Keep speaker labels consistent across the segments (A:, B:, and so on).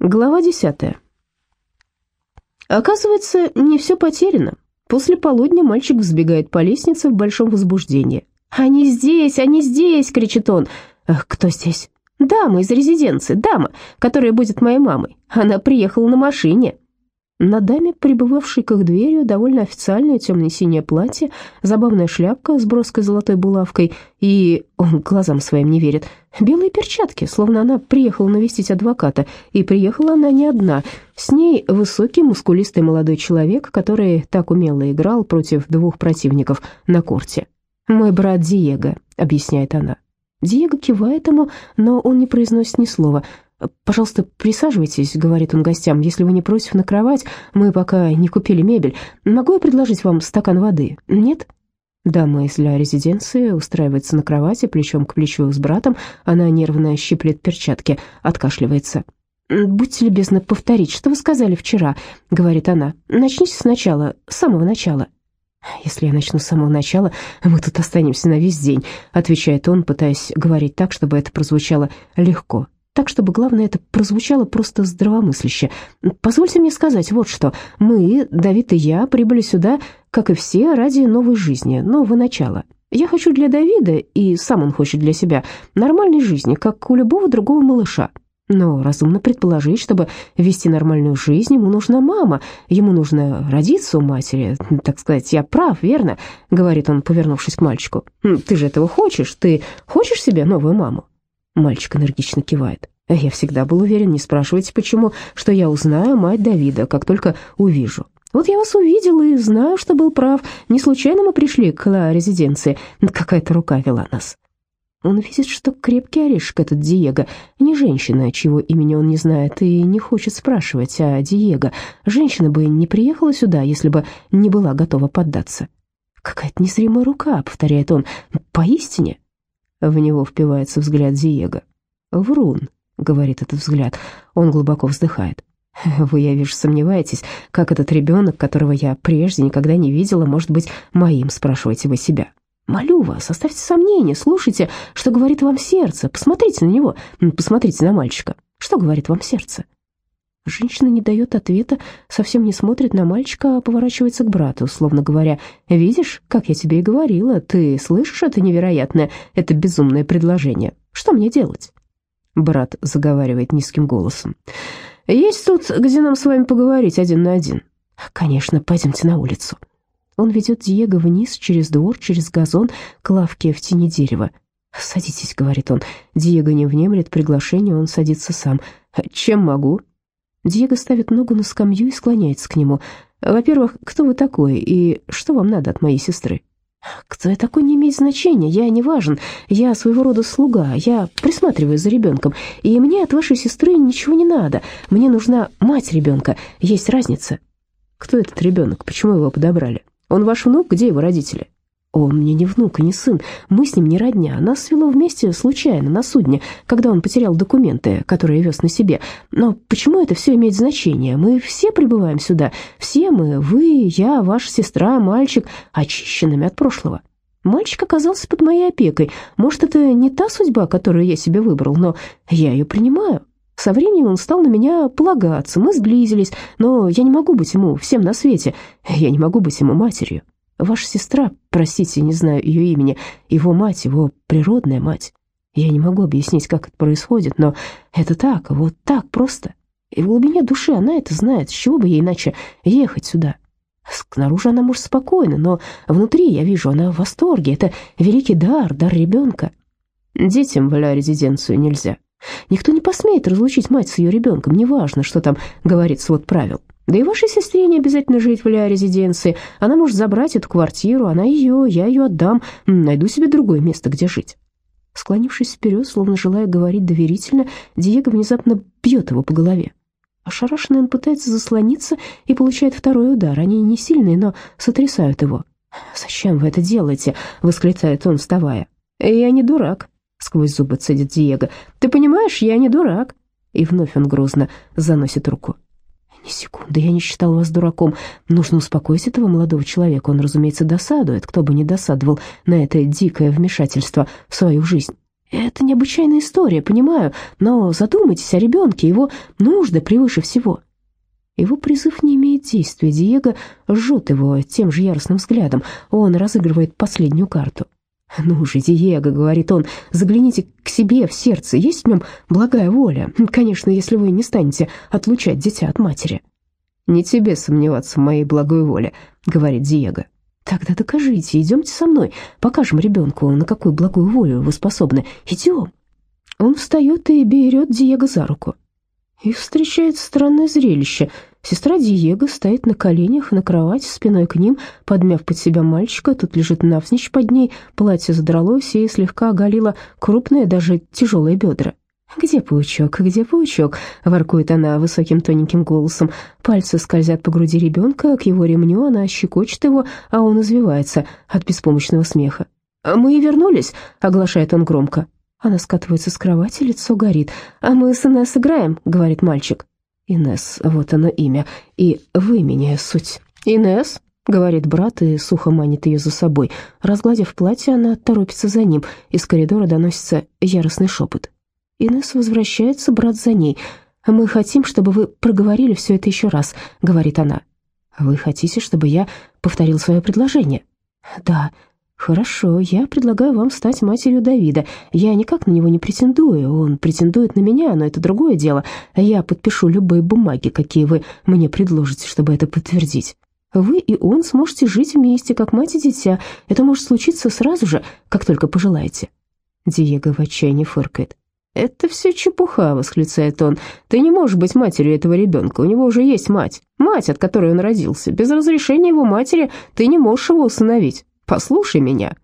A: Глава десятая. Оказывается, не все потеряно. После полудня мальчик взбегает по лестнице в большом возбуждении. «Они здесь, они здесь!» — кричит он. «Кто здесь?» «Дама из резиденции, дама, которая будет моей мамой. Она приехала на машине». На даме, прибывавшей к их дверью, довольно официальное темно-синее платье, забавная шляпка с броской золотой булавкой и... Он глазам своим не верит. Белые перчатки, словно она приехала навестить адвоката. И приехала она не одна. С ней высокий, мускулистый молодой человек, который так умело играл против двух противников на корте. «Мой брат Диего», — объясняет она. Диего кивает ему, но он не произносит ни слова — «Пожалуйста, присаживайтесь», — говорит он гостям. «Если вы не против на кровать, мы пока не купили мебель. Могу я предложить вам стакан воды? Нет?» Дама из для резиденции устраивается на кровати, плечом к плечу с братом. Она нервно щиплет перчатки, откашливается. «Будьте любезны повторить, что вы сказали вчера», — говорит она. «Начните сначала, с самого начала». «Если я начну с самого начала, мы тут останемся на весь день», — отвечает он, пытаясь говорить так, чтобы это прозвучало легко так, чтобы, главное, это прозвучало просто здравомысляще. Позвольте мне сказать вот что. Мы, Давид и я, прибыли сюда, как и все, ради новой жизни, нового начала. Я хочу для Давида, и сам он хочет для себя, нормальной жизни, как у любого другого малыша. Но разумно предположить, чтобы вести нормальную жизнь, ему нужна мама, ему нужно родиться у матери. Так сказать, я прав, верно?» — говорит он, повернувшись к мальчику. «Ты же этого хочешь? Ты хочешь себе новую маму?» Мальчик энергично кивает. Я всегда был уверен, не спрашивайте почему, что я узнаю мать Давида, как только увижу. Вот я вас увидел и знаю, что был прав. Не случайно мы пришли к Ла резиденции. Какая-то рука вела нас. Он видит, что крепкий орешек этот Диего, не женщина, чьего имени он не знает и не хочет спрашивать, а Диего. Женщина бы не приехала сюда, если бы не была готова поддаться. «Какая-то незримая рука», — повторяет он, — «поистине». В него впивается взгляд Диего. «Врун», — говорит этот взгляд. Он глубоко вздыхает. «Вы, я вижу, сомневаетесь, как этот ребенок, которого я прежде никогда не видела, может быть моим, спрашиваете вы себя. Молю вас, оставьте сомнения, слушайте, что говорит вам сердце. Посмотрите на него, посмотрите на мальчика. Что говорит вам сердце?» Женщина не дает ответа, совсем не смотрит на мальчика, а поворачивается к брату, словно говоря, «Видишь, как я тебе и говорила, ты слышишь это невероятное, это безумное предложение? Что мне делать?» Брат заговаривает низким голосом. «Есть тут, где нам с вами поговорить один на один?» «Конечно, пойдемте на улицу». Он ведет Диего вниз, через двор, через газон, к лавке в тени дерева. «Садитесь», — говорит он. Диего не внемлет приглашению, он садится сам. «Чем могу?» Диего ставит ногу на скамью и склоняется к нему. «Во-первых, кто вы такой и что вам надо от моей сестры?» «Кто я такой, не имеет значения, я не важен, я своего рода слуга, я присматриваю за ребенком, и мне от вашей сестры ничего не надо, мне нужна мать ребенка, есть разница». «Кто этот ребенок, почему его подобрали? Он ваш внук, где его родители?» Он мне не внук и не сын, мы с ним не родня. Нас свело вместе случайно на судне, когда он потерял документы, которые вез на себе. Но почему это все имеет значение? Мы все прибываем сюда, все мы, вы, я, ваша сестра, мальчик, очищенными от прошлого. Мальчик оказался под моей опекой. Может, это не та судьба, которую я себе выбрал, но я ее принимаю. Со временем он стал на меня полагаться, мы сблизились, но я не могу быть ему всем на свете, я не могу быть ему матерью. Ваша сестра, простите, не знаю ее имени, его мать, его природная мать. Я не могу объяснить, как это происходит, но это так, вот так просто. И в глубине души она это знает, с чего бы ей иначе ехать сюда. Снаружи она может спокойно, но внутри, я вижу, она в восторге. Это великий дар, дар ребенка. Детям в ля-резиденцию нельзя. Никто не посмеет разлучить мать с ее ребенком, неважно, что там говорит свод правил. Да и вашей сестре не обязательно жить в ля-резиденции. Она может забрать эту квартиру, она ее, я ее отдам. Найду себе другое место, где жить». Склонившись вперед, словно желая говорить доверительно, Диего внезапно бьет его по голове. Ошарашенный он пытается заслониться и получает второй удар. Они не сильные, но сотрясают его. «Зачем вы это делаете?» — восклицает он, вставая. «Я не дурак», — сквозь зубы цедит Диего. «Ты понимаешь, я не дурак». И вновь он грозно заносит руку. «Ни секунды, я не считал вас дураком. Нужно успокоить этого молодого человека. Он, разумеется, досадует, кто бы не досадовал на это дикое вмешательство в свою жизнь. Это необычайная история, понимаю, но задумайтесь о ребенке, его нужды превыше всего». Его призыв не имеет действия, Диего жжет его тем же яростным взглядом, он разыгрывает последнюю карту. «Ну же, Диего», — говорит он, — «загляните к себе в сердце, есть в нем благая воля, конечно, если вы не станете отлучать дитя от матери». «Не тебе сомневаться в моей благой воле», — говорит Диего. «Тогда докажите, идемте со мной, покажем ребенку, на какую благую волю вы способны. Идем». Он встает и берет Диего за руку. Их встречает странное зрелище — Сестра Диего стоит на коленях на кровати, спиной к ним, подмяв под себя мальчика, тут лежит навзничь под ней, платье задралось и слегка оголило крупные, даже тяжелые бедра. «Где паучок? Где паучок?» — воркует она высоким тоненьким голосом. Пальцы скользят по груди ребенка, к его ремню она щекочет его, а он извивается от беспомощного смеха. «Мы вернулись», — оглашает он громко. Она скатывается с кровати, лицо горит. «А мы с Инесс играем», — говорит мальчик. Инес, вот оно имя, и в имени суть. Инес, говорит брат и сухо манит ее за собой. Разгладив платье, она торопится за ним. Из коридора доносится яростный шепот. Инес возвращается, брат за ней. «Мы хотим, чтобы вы проговорили все это еще раз», — говорит она. «Вы хотите, чтобы я повторил свое предложение?» «Да», «Хорошо, я предлагаю вам стать матерью Давида. Я никак на него не претендую, он претендует на меня, но это другое дело. Я подпишу любые бумаги, какие вы мне предложите, чтобы это подтвердить. Вы и он сможете жить вместе, как мать и дитя. Это может случиться сразу же, как только пожелаете». Диего в отчаянии фыркает. «Это все чепуха», — восклицает он. «Ты не можешь быть матерью этого ребенка, у него уже есть мать, мать, от которой он родился. Без разрешения его матери ты не можешь его усыновить. Послушай меня».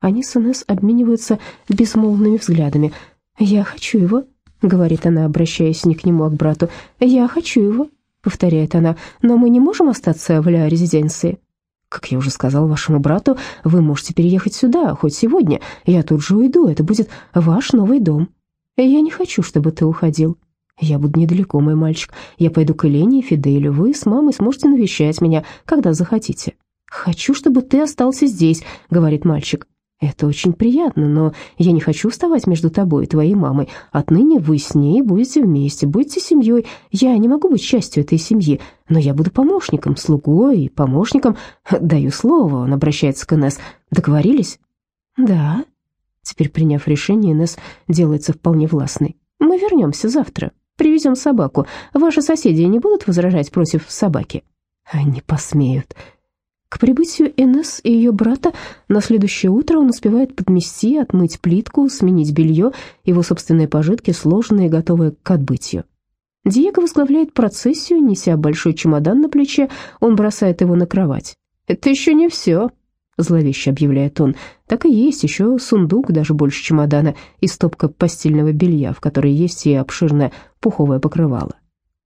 A: Они с Инесс обмениваются безмолвными взглядами. «Я хочу его», — говорит она, обращаясь не к нему, а к брату. «Я хочу его», — повторяет она, «но мы не можем остаться в ля-резиденции». «Как я уже сказал вашему брату, вы можете переехать сюда, хоть сегодня. Я тут же уйду, это будет ваш новый дом». «Я не хочу, чтобы ты уходил», «Я буду недалеко, мой мальчик. Я пойду к Елене и Фиделю. Вы с мамой сможете навещать меня, когда захотите». «Хочу, чтобы ты остался здесь», — говорит мальчик. «Это очень приятно, но я не хочу вставать между тобой и твоей мамой. Отныне вы с ней будете вместе, будете семьей. Я не могу быть частью этой семьи, но я буду помощником, слугой помощником. Даю слово», — он обращается к Инесс. «Договорились?» «Да». Теперь, приняв решение, Инесс делается вполне властной. «Мы вернемся завтра. Привезем собаку. Ваши соседи не будут возражать против собаки?» «Не посмеют», к прибытию Энесс и ее брата на следующее утро он успевает подмести, отмыть плитку, сменить белье, его собственные пожитки сложенные готовые к отбытию. Диего возглавляет процессию, неся большой чемодан на плече, он бросает его на кровать. «Это еще не все», — зловеще объявляет он. «Так и есть еще сундук, даже больше чемодана, и стопка постельного белья, в которой есть и обширное пуховое покрывало.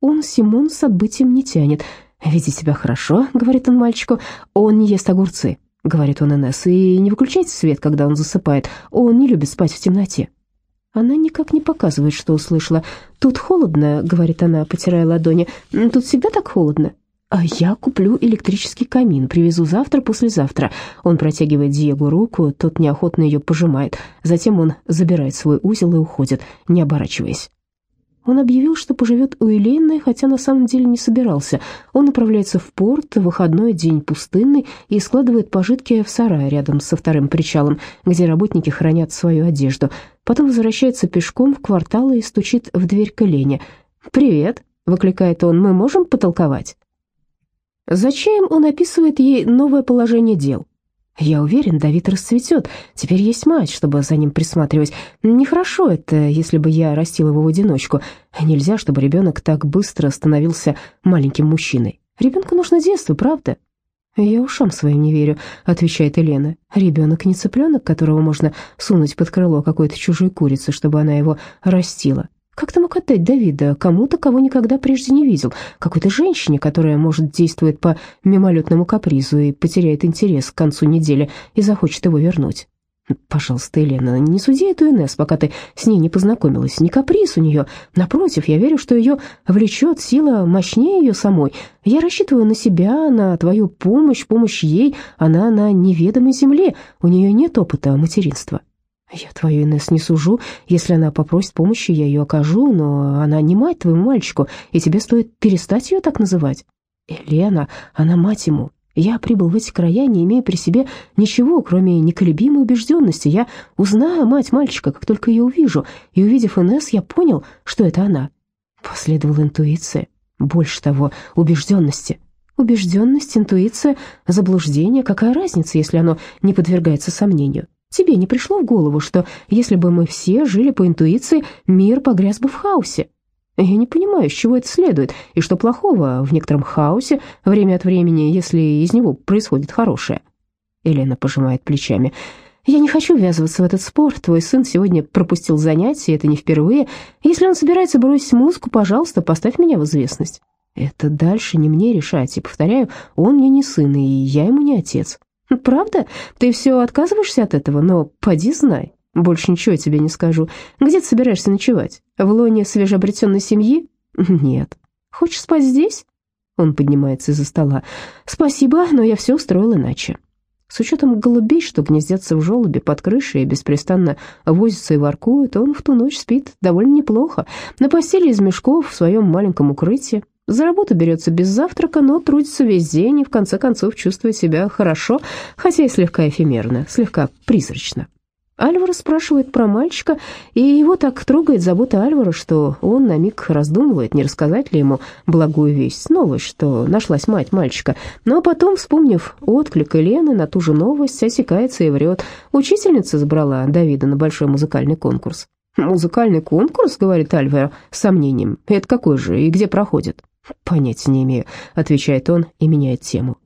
A: Он Симон с отбытием не тянет». «Веди себя хорошо», — говорит он мальчику. «Он не ест огурцы», — говорит он Инесс. «И не выключайте свет, когда он засыпает. Он не любит спать в темноте». Она никак не показывает, что услышала. «Тут холодно», — говорит она, потирая ладони. «Тут всегда так холодно». «А я куплю электрический камин, привезу завтра, послезавтра». Он протягивает Диего руку, тот неохотно ее пожимает. Затем он забирает свой узел и уходит, не оборачиваясь. Он объявил, что поживет у Елены, хотя на самом деле не собирался. Он направляется в порт, выходной день пустынный, и складывает пожитки в сарае рядом со вторым причалом, где работники хранят свою одежду. Потом возвращается пешком в квартал и стучит в дверь к Елене. «Привет», — выкликает он, — «мы можем потолковать?» Зачем он описывает ей новое положение дел? Я уверен, Давид расцветет. Теперь есть мать, чтобы за ним присматривать. Нехорошо это, если бы я растил его в одиночку. Нельзя, чтобы ребенок так быстро становился маленьким мужчиной. Ребенку нужно детство, правда? «Я ушам своим не верю», — отвечает Елена. «Ребенок не цыпленок, которого можно сунуть под крыло какой-то чужой курицы, чтобы она его растила. Как ты мог отдать Давида кому-то, кого никогда прежде не видел? Какой-то женщине, которая, может, действует по мимолетному капризу и потеряет интерес к концу недели и захочет его вернуть? Пожалуйста, Елена, не суди эту Инесс, пока ты с ней не познакомилась. Не каприз у нее. Напротив, я верю, что ее влечет сила мощнее ее самой. Я рассчитываю на себя, на твою помощь, помощь ей. Она на неведомой земле. У нее нет опыта материнства. Я твою Инесс не сужу. Если она попросит помощи, я ее окажу, но она не мать твоему мальчику, и тебе стоит перестать ее так называть. Елена, она мать ему. Я прибыл в эти края, не имея при себе ничего, кроме неколебимой убежденности. Я узнаю мать мальчика, как только ее увижу, и, увидев Инесс, я понял, что это она. Последовала интуиция. Больше того, убежденности. Убежденность, интуиция, заблуждение. Какая разница, если оно не подвергается сомнению? Тебе не пришло в голову, что если бы мы все жили по интуиции, мир погряз бы в хаосе? Я не понимаю, с чего это следует, и что плохого в некотором хаосе время от времени, если из него происходит хорошее. Елена пожимает плечами. «Я не хочу ввязываться в этот спор. Твой сын сегодня пропустил занятия, это не впервые. Если он собирается бросить музыку, пожалуйста, поставь меня в известность. Это дальше не мне решать, и, повторяю, он мне не сын, и я ему не отец. «Правда? Ты все отказываешься от этого? Но поди знай. Больше ничего тебе не скажу. Где ты собираешься ночевать? В лоне свежеобретенной семьи? Нет. Хочешь спать здесь?» Он поднимается из-за стола. «Спасибо, но я все устроил иначе». С учетом голубей, что гнездятся в желобе под крышей и беспрестанно возятся и воркуют, он в ту ночь спит довольно неплохо, на постели из мешков в своем маленьком укрытии. За работу берется без завтрака, но трудится весь день и в конце концов чувствует себя хорошо, хотя и слегка эфемерно, слегка призрачно. Альвара спрашивает про мальчика, и его так трогает забота Альвара, что он на миг раздумывает, не рассказать ли ему благую весть, новость, что нашлась мать мальчика. Но потом, вспомнив отклик Елены на ту же новость, осекается и врет. Учительница забрала Давида на большой музыкальный конкурс. «Музыкальный конкурс?» — говорит Альвара с сомнением. «Это какой же и где проходит?» «Понятия не имею», — отвечает он и меняет тему.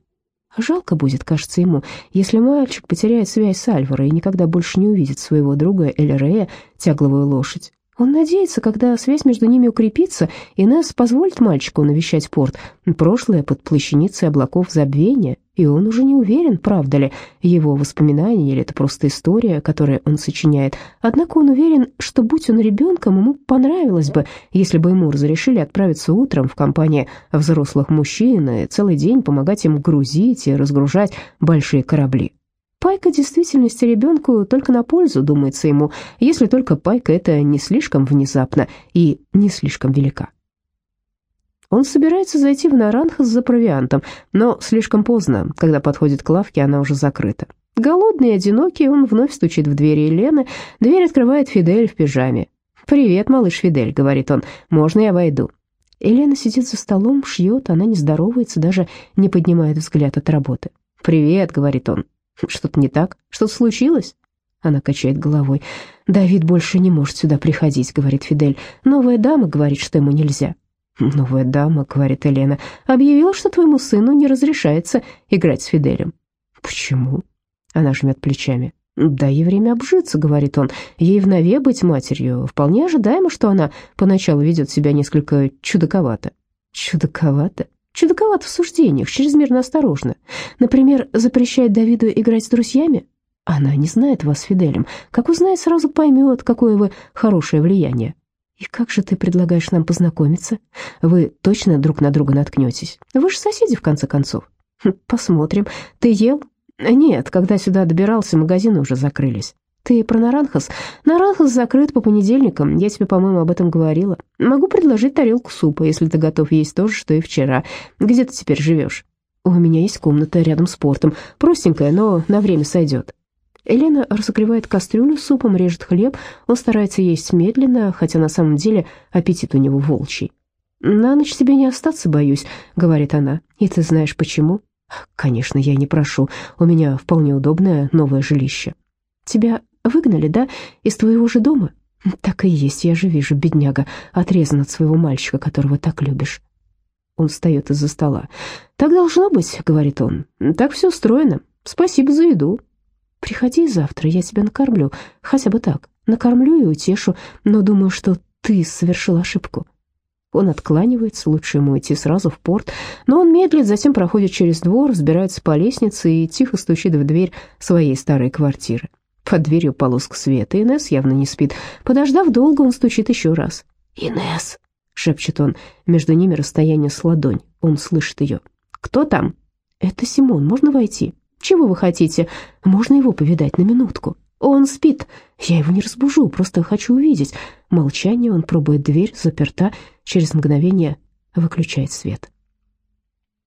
A: Жалко будет, кажется ему, если мальчик потеряет связь с Альваро и никогда больше не увидит своего друга Эль тягловую лошадь. Он надеется, когда связь между ними укрепится, Инесс позволит мальчику навещать порт. Прошлое под плащаницей облаков забвения, и он уже не уверен, правда ли его воспоминания или это просто история, которую он сочиняет. Однако он уверен, что, будь он ребенком, ему понравилось бы, если бы ему разрешили отправиться утром в компании взрослых мужчин и целый день помогать им грузить и разгружать большие корабли. Пайка действительности ребенку только на пользу, думается ему, если только пайка это не слишком внезапно и не слишком велика. Он собирается зайти в Наранхас за провиантом, но слишком поздно, когда подходит к лавке, она уже закрыта. Голодный и одинокий, он вновь стучит в двери Елены, дверь открывает Фидель в пижаме. «Привет, малыш Фидель», — говорит он, — «можно я войду?» Елена сидит за столом, шьет, она не здоровается, даже не поднимает взгляд от работы. «Привет», — говорит он, что-то не так? Что-то случилось?» Она качает головой. «Давид больше не может сюда приходить», — говорит Фидель. «Новая дама говорит, что ему нельзя». «Новая дама», — говорит Елена, — «объявила, что твоему сыну не разрешается играть с Фиделем». «Почему?» — она жмет плечами. «Дай ей время обжиться», — говорит он. «Ей внове быть матерью. Вполне ожидаемо, что она поначалу ведет себя несколько чудаковато». «Чудаковато?» Чудаковато в суждениях, чрезмерно осторожно. Например, запрещает Давиду играть с друзьями? Она не знает вас, Фиделем. Как узнает, сразу поймет, какое вы хорошее влияние. И как же ты предлагаешь нам познакомиться? Вы точно друг на друга наткнетесь? Вы же соседи, в конце концов. Хм, посмотрим. Ты ел? Нет, когда сюда добирался, магазины уже закрылись. «Ты про Наранхас? Наранхас закрыт по понедельникам, я тебе, по-моему, об этом говорила. Могу предложить тарелку супа, если ты готов есть то же, что и вчера. Где ты теперь живешь?» «У меня есть комната рядом с портом, простенькая, но на время сойдет». Елена разогревает кастрюлю с супом, режет хлеб. Он старается есть медленно, хотя на самом деле аппетит у него волчий. «На ночь тебе не остаться, боюсь», — говорит она. «И ты знаешь, почему?» «Конечно, я не прошу. У меня вполне удобное новое жилище». «Тебя Выгнали, да, из твоего же дома? Так и есть, я же вижу, бедняга, отрезан от своего мальчика, которого так любишь. Он встает из-за стола. «Так должно быть», — говорит он. «Так все устроено. Спасибо за еду. Приходи завтра, я тебя накормлю. Хотя бы так. Накормлю и утешу, но думаю, что ты совершил ошибку». Он откланивается, лучше ему идти сразу в порт, но он медлит, затем проходит через двор, взбирается по лестнице и тихо стучит в дверь своей старой квартиры. Под дверью полоска света. Инесс явно не спит. Подождав долго, он стучит еще раз. «Инесс!» — шепчет он. Между ними расстояние с ладонь. Он слышит ее. «Кто там?» «Это Симон. Можно войти?» «Чего вы хотите? Можно его повидать на минутку?» Он спит. Я его не разбужу, просто хочу увидеть. Молчание, он пробует дверь, заперта. Через мгновение выключает свет.